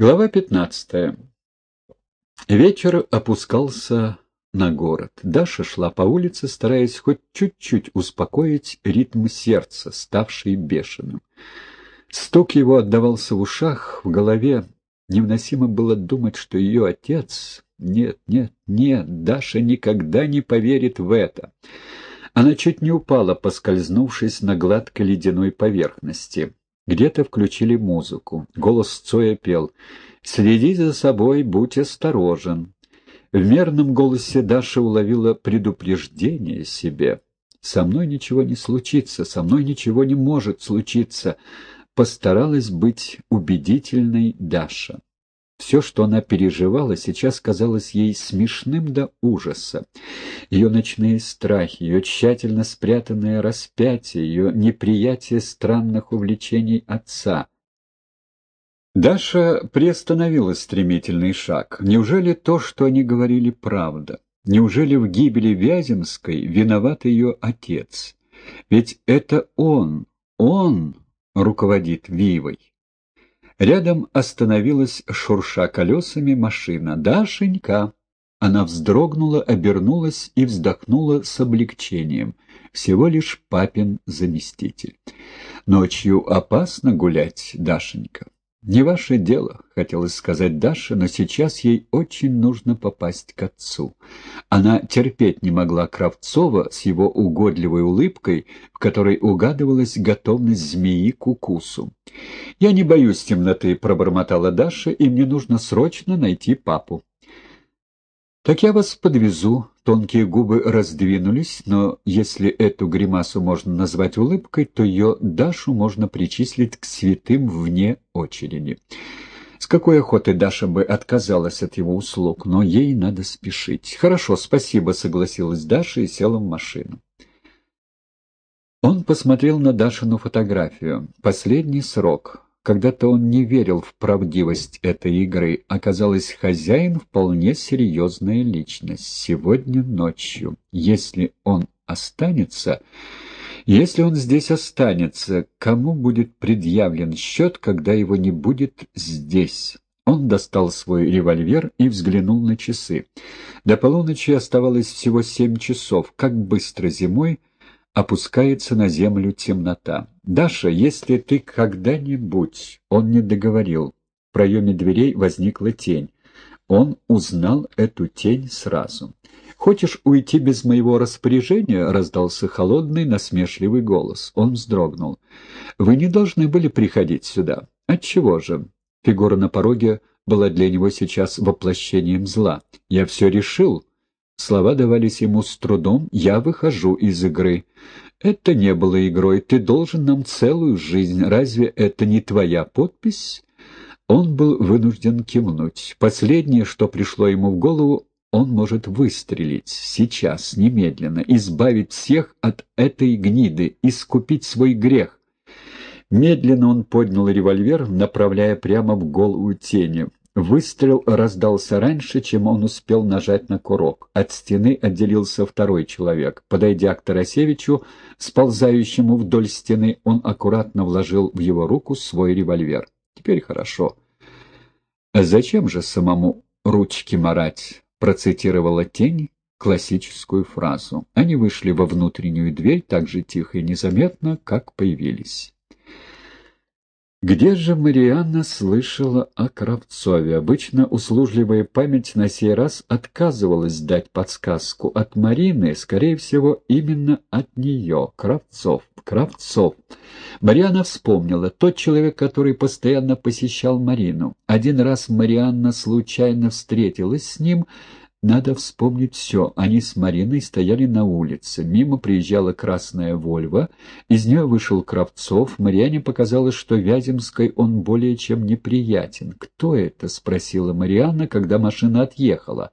Глава 15. Вечер опускался на город. Даша шла по улице, стараясь хоть чуть-чуть успокоить ритм сердца, ставший бешеным. Стук его отдавался в ушах, в голове. Невносимо было думать, что ее отец... Нет, нет, нет, Даша никогда не поверит в это. Она чуть не упала, поскользнувшись на гладкой ледяной поверхности. Где-то включили музыку. Голос Цоя пел «Следи за собой, будь осторожен». В мерном голосе Даша уловила предупреждение себе. «Со мной ничего не случится, со мной ничего не может случиться», постаралась быть убедительной Даша. Все, что она переживала, сейчас казалось ей смешным до ужаса. Ее ночные страхи, ее тщательно спрятанное распятие, ее неприятие странных увлечений отца. Даша приостановила стремительный шаг. Неужели то, что они говорили, правда? Неужели в гибели Вяземской виноват ее отец? Ведь это он, он руководит Вивой. Рядом остановилась, шурша колесами, машина. «Дашенька!» Она вздрогнула, обернулась и вздохнула с облегчением. Всего лишь папин заместитель. «Ночью опасно гулять, Дашенька». «Не ваше дело», — хотелось сказать Даша, но сейчас ей очень нужно попасть к отцу. Она терпеть не могла Кравцова с его угодливой улыбкой, в которой угадывалась готовность змеи к укусу. «Я не боюсь темноты», — пробормотала Даша, — «и мне нужно срочно найти папу». «Так я вас подвезу». Тонкие губы раздвинулись, но если эту гримасу можно назвать улыбкой, то ее Дашу можно причислить к святым вне очереди. С какой охотой Даша бы отказалась от его услуг, но ей надо спешить. «Хорошо, спасибо», — согласилась Даша и села в машину. Он посмотрел на Дашину фотографию. Последний срок. Когда-то он не верил в правдивость этой игры. Оказалось, хозяин вполне серьезная личность. Сегодня ночью. Если он останется... Если он здесь останется, кому будет предъявлен счет, когда его не будет здесь? Он достал свой револьвер и взглянул на часы. До полуночи оставалось всего семь часов. Как быстро зимой опускается на землю темнота. «Даша, если ты когда-нибудь...» Он не договорил. В проеме дверей возникла тень. Он узнал эту тень сразу. «Хочешь уйти без моего распоряжения?» — раздался холодный, насмешливый голос. Он вздрогнул. «Вы не должны были приходить сюда. Отчего же?» Фигура на пороге была для него сейчас воплощением зла. «Я все решил», Слова давались ему с трудом «я выхожу из игры». «Это не было игрой, ты должен нам целую жизнь, разве это не твоя подпись?» Он был вынужден кивнуть. Последнее, что пришло ему в голову, он может выстрелить сейчас, немедленно, избавить всех от этой гниды, искупить свой грех. Медленно он поднял револьвер, направляя прямо в голову тени. Выстрел раздался раньше, чем он успел нажать на курок. От стены отделился второй человек. Подойдя к Тарасевичу, сползающему вдоль стены, он аккуратно вложил в его руку свой револьвер. Теперь хорошо. «А зачем же самому ручки марать?» — процитировала тень классическую фразу. Они вышли во внутреннюю дверь так же тихо и незаметно, как появились. Где же Марианна слышала о Кравцове? Обычно услужливая память на сей раз отказывалась дать подсказку. От Марины, скорее всего, именно от нее. Кравцов. Кравцов. Марианна вспомнила. Тот человек, который постоянно посещал Марину. Один раз Марианна случайно встретилась с ним, надо вспомнить все. Они с Мариной стояли на улице. Мимо приезжала красная «Вольва». Из нее вышел Кравцов. Мариане показалось, что Вяземской он более чем неприятен. «Кто это?» — спросила Марианна, когда машина отъехала.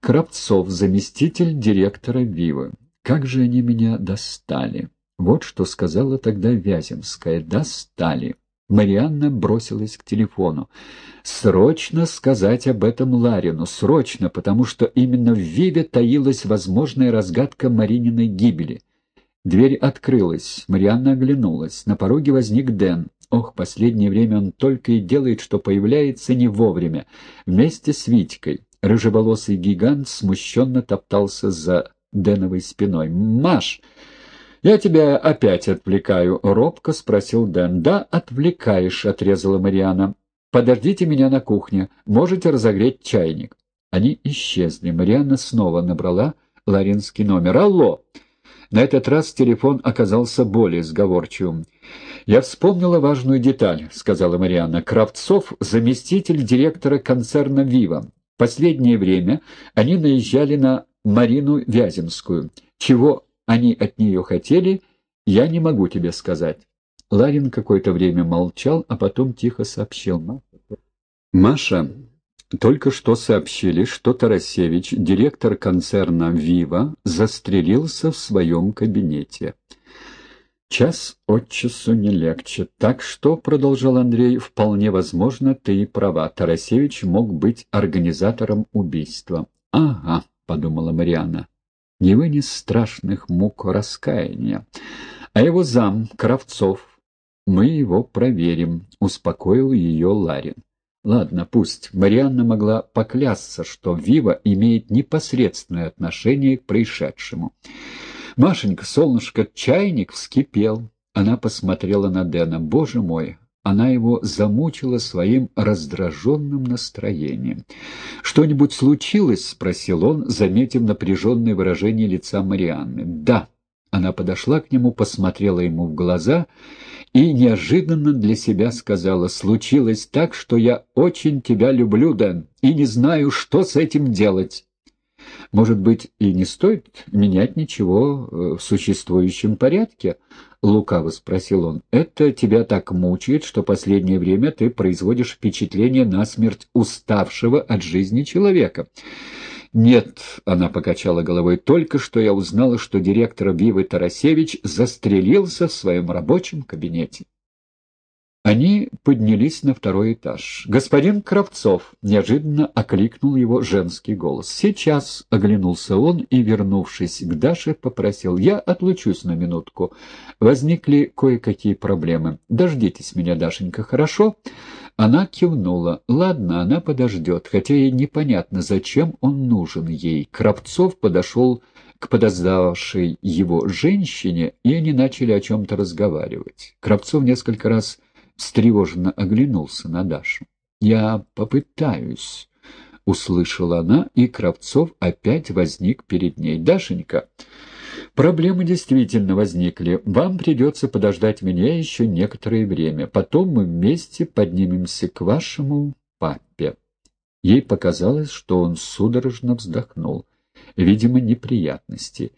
«Кравцов, заместитель директора Вивы. Как же они меня достали!» Вот что сказала тогда Вяземская. «Достали!» Марианна бросилась к телефону. «Срочно сказать об этом Ларину, срочно, потому что именно в Виве таилась возможная разгадка Марининой гибели». Дверь открылась. Марианна оглянулась. На пороге возник Дэн. Ох, последнее время он только и делает, что появляется не вовремя. Вместе с Витькой. Рыжеволосый гигант смущенно топтался за Дэновой спиной. «Маш!» «Я тебя опять отвлекаю», — робко спросил Дэн. «Да, отвлекаешь», — отрезала Мариана. «Подождите меня на кухне. Можете разогреть чайник». Они исчезли. Марианна снова набрала Ларинский номер. «Алло!» На этот раз телефон оказался более сговорчивым. «Я вспомнила важную деталь», — сказала Марианна. «Кравцов — заместитель директора концерна «Вива». Последнее время они наезжали на Марину Вяземскую. Чего они от нее хотели, я не могу тебе сказать». Ларин какое-то время молчал, а потом тихо сообщил. «Маша, только что сообщили, что Тарасевич, директор концерна «Вива», застрелился в своем кабинете. «Час от часу не легче. Так что, — продолжал Андрей, — вполне возможно, ты и права. Тарасевич мог быть организатором убийства». «Ага», — подумала Мариана, — не вынес страшных мук раскаяния. А его зам, Кравцов, мы его проверим, — успокоил ее Ларин. Ладно, пусть. Марианна могла поклясться, что Вива имеет непосредственное отношение к происшедшему. Машенька, солнышко, чайник вскипел. Она посмотрела на Дэна. Боже мой, она его замучила своим раздраженным настроением. «Что-нибудь случилось?» — спросил он, заметив напряженное выражение лица Марианны. «Да». Она подошла к нему, посмотрела ему в глаза и неожиданно для себя сказала, «Случилось так, что я очень тебя люблю, Дэн, и не знаю, что с этим делать». «Может быть, и не стоит менять ничего э, в существующем порядке?» — лукаво спросил он. «Это тебя так мучает, что последнее время ты производишь впечатление насмерть уставшего от жизни человека». «Нет», — она покачала головой, — «только что я узнала, что директор Вивы Тарасевич застрелился в своем рабочем кабинете». Они поднялись на второй этаж. «Господин Кравцов!» — неожиданно окликнул его женский голос. «Сейчас!» — оглянулся он и, вернувшись к Даше, попросил. «Я отлучусь на минутку. Возникли кое-какие проблемы. Дождитесь меня, Дашенька, хорошо?» Она кивнула. «Ладно, она подождет, хотя ей непонятно, зачем он нужен ей». Кравцов подошел к подоздавшей его женщине, и они начали о чем-то разговаривать. Кравцов несколько раз встревоженно оглянулся на Дашу. «Я попытаюсь», — услышала она, и Кравцов опять возник перед ней. «Дашенька, проблемы действительно возникли. Вам придется подождать меня еще некоторое время. Потом мы вместе поднимемся к вашему папе». Ей показалось, что он судорожно вздохнул. Видимо, неприятности.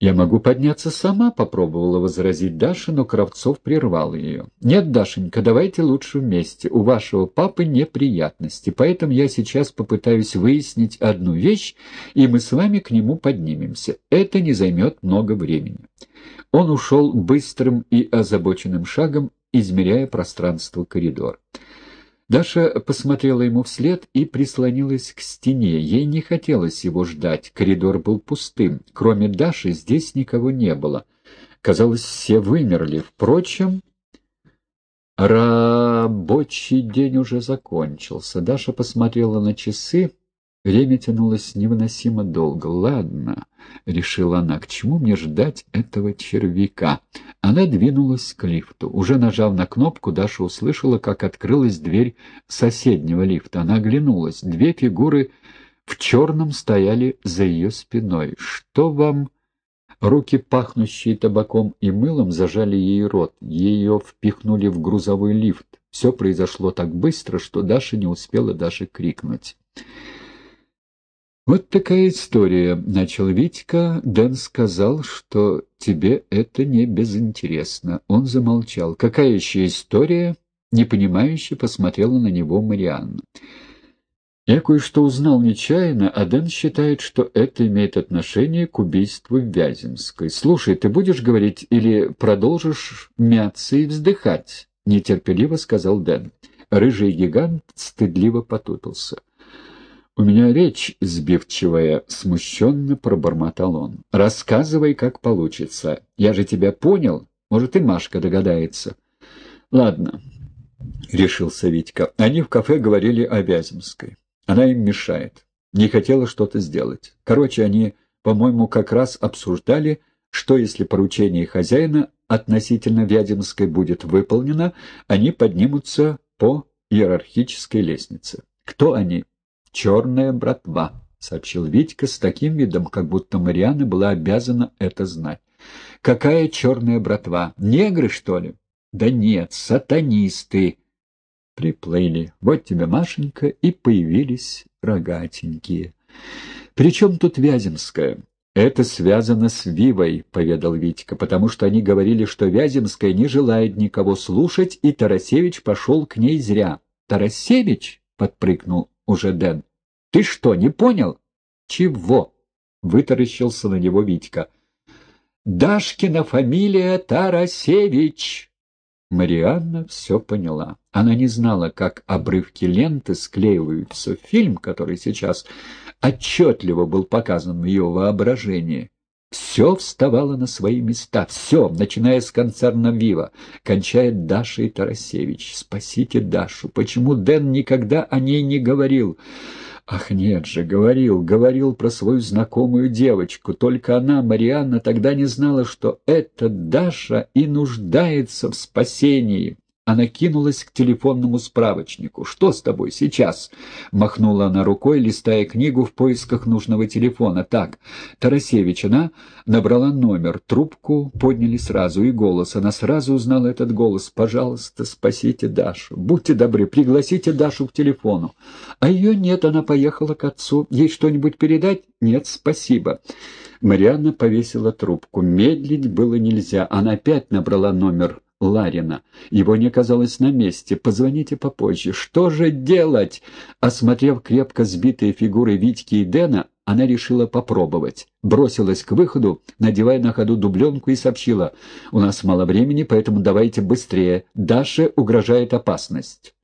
«Я могу подняться сама», — попробовала возразить Даша, но Кравцов прервал ее. «Нет, Дашенька, давайте лучше вместе. У вашего папы неприятности, поэтому я сейчас попытаюсь выяснить одну вещь, и мы с вами к нему поднимемся. Это не займет много времени». Он ушел быстрым и озабоченным шагом, измеряя пространство коридора. Даша посмотрела ему вслед и прислонилась к стене. Ей не хотелось его ждать. Коридор был пустым. Кроме Даши здесь никого не было. Казалось, все вымерли. Впрочем, рабочий день уже закончился. Даша посмотрела на часы. Время тянулось невыносимо долго. «Ладно», — решила она, — «к чему мне ждать этого червяка?» Она двинулась к лифту. Уже нажав на кнопку, Даша услышала, как открылась дверь соседнего лифта. Она оглянулась. Две фигуры в черном стояли за ее спиной. «Что вам...» Руки, пахнущие табаком и мылом, зажали ей рот. Ее впихнули в грузовой лифт. Все произошло так быстро, что Даша не успела даже крикнуть. «Вот такая история», — начал Витька. Дэн сказал, что тебе это не безинтересно. Он замолчал. «Какая еще история?» — непонимающе посмотрела на него Марианна. «Я кое-что узнал нечаянно, а Дэн считает, что это имеет отношение к убийству Вяземской. Слушай, ты будешь говорить или продолжишь мяться и вздыхать?» — нетерпеливо сказал Дэн. Рыжий гигант стыдливо потупился. «У меня речь сбивчивая», — смущенно пробормотал он. «Рассказывай, как получится. Я же тебя понял. Может, и Машка догадается». Ладно, — решился Витька. Они в кафе говорили о Вяземской. Она им мешает. Не хотела что-то сделать. Короче, они, по-моему, как раз обсуждали, что если поручение хозяина относительно Вяземской будет выполнено, они поднимутся по иерархической лестнице. Кто они? Черная братва, — сообщил Витька с таким видом, как будто Мариана была обязана это знать. Какая черная братва? Негры, что ли? Да нет, сатанисты. Приплыли. Вот тебе, Машенька, и появились рогатенькие. Причем тут Вяземская? «Это связано с Вивой», — поведал Витька, «потому что они говорили, что Вяземская не желает никого слушать, и Тарасевич пошел к ней зря». «Тарасевич?» — подпрыгнул уже Дэн. «Ты что, не понял?» «Чего?» — вытаращился на него Витька. «Дашкина фамилия Тарасевич!» Марианна все поняла. Она не знала, как обрывки ленты склеиваются в фильм, который сейчас отчетливо был показан в ее воображении. Все вставало на свои места, все, начиная с концерна «Вива», кончая Дашей Тарасевич. «Спасите Дашу! Почему Дэн никогда о ней не говорил?» Ах, нет же, говорил, говорил про свою знакомую девочку. Только она, Марианна, тогда не знала, что эта Даша и нуждается в спасении. Она кинулась к телефонному справочнику. «Что с тобой сейчас?» — махнула она рукой, листая книгу в поисках нужного телефона. «Так, Тарасевич, она набрала номер, трубку подняли сразу, и голос. Она сразу узнала этот голос. «Пожалуйста, спасите Дашу. Будьте добры, пригласите Дашу к телефону». А ее нет, она поехала к отцу. Ей что-нибудь передать? Нет, спасибо. Марианна повесила трубку. Медлить было нельзя. Она опять набрала номер Ларина. Его не оказалось на месте. Позвоните попозже. Что же делать? Осмотрев крепко сбитые фигуры Витьки и Дэна, она решила попробовать. Бросилась к выходу, надевая на ходу дубленку и сообщила. «У нас мало времени, поэтому давайте быстрее. Даше угрожает опасность».